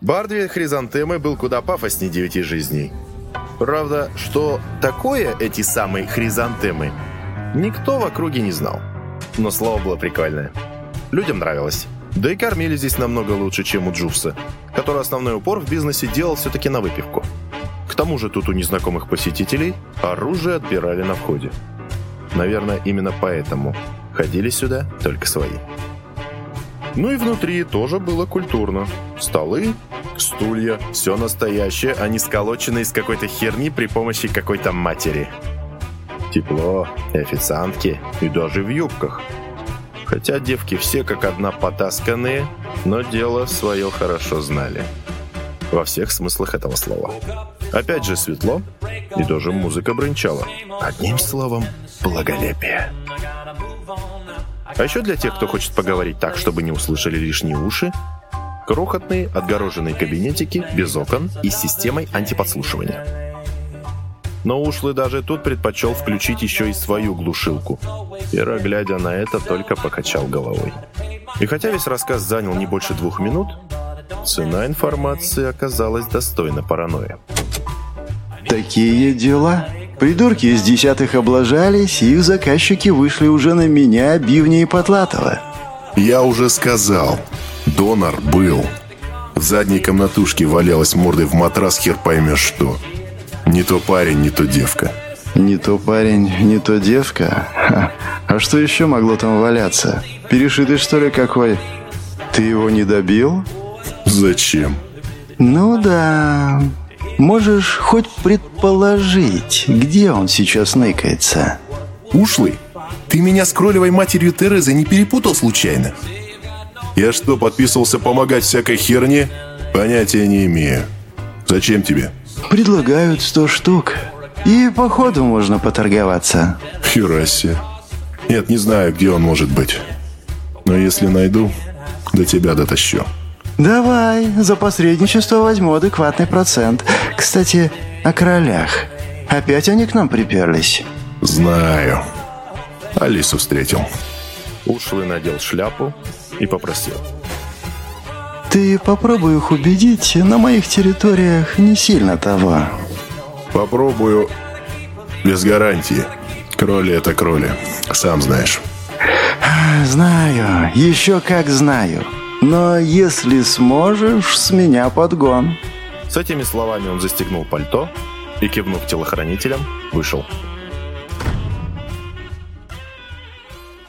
Бар две хризантемы был куда пафоснее девяти жизней. Правда, что такое эти самые хризантемы, никто в округе не знал. Но слово было прикольное. Людям нравилось. Да и кормили здесь намного лучше, чем у Джувса, который основной упор в бизнесе делал все-таки на выпивку. К тому же тут у незнакомых посетителей оружие отбирали на входе. Наверное, именно поэтому ходили сюда только свои. Ну и внутри тоже было культурно. Столы, стулья, все настоящее, а не сколоченные из какой-то херни при помощи какой-то матери. Тепло, официантки, и даже в юбках – Хотя девки все как одна потасканные, но дело свое хорошо знали. Во всех смыслах этого слова. Опять же светло, и даже музыка бренчала. Одним словом, благолепие. А еще для тех, кто хочет поговорить так, чтобы не услышали лишние уши, крохотные отгороженные кабинетики без окон и с системой антиподслушивания. Но ушлый даже тут предпочел включить еще и свою глушилку. Ира, глядя на это, только покачал головой. И хотя весь рассказ занял не больше двух минут, цена информации оказалась достойна паранойи. Такие дела. Придурки из десятых облажались, и их заказчики вышли уже на меня, Бивни и Потлатова. Я уже сказал. Донор был. В задней комнатушке валялась мордой в матрас хер поймешь что. Не то парень, не то девка. Не то парень, не то девка? Ха. А что еще могло там валяться? Перешитый что ли какой? Ты его не добил? Зачем? Ну да. Можешь хоть предположить, где он сейчас ныкается? Ушлый? Ты меня с кролевой матерью Терезой не перепутал случайно? Я что, подписывался помогать всякой херне? Понятия не имею. Зачем тебе? Предлагают сто штук. И по ходу можно поторговаться. Хераси. Нет, не знаю, где он может быть. Но если найду, до тебя дотащу. Давай, за посредничество возьму адекватный процент. Кстати, о королях. Опять они к нам приперлись? Знаю. Алису встретил. Ушлый надел шляпу и попросил. Ты попробуй их убедить, на моих территориях не сильно того. Попробую без гарантии. Кроли это кроли, сам знаешь. Знаю, еще как знаю. Но если сможешь, с меня подгон. С этими словами он застегнул пальто и, кивнув телохранителям, вышел.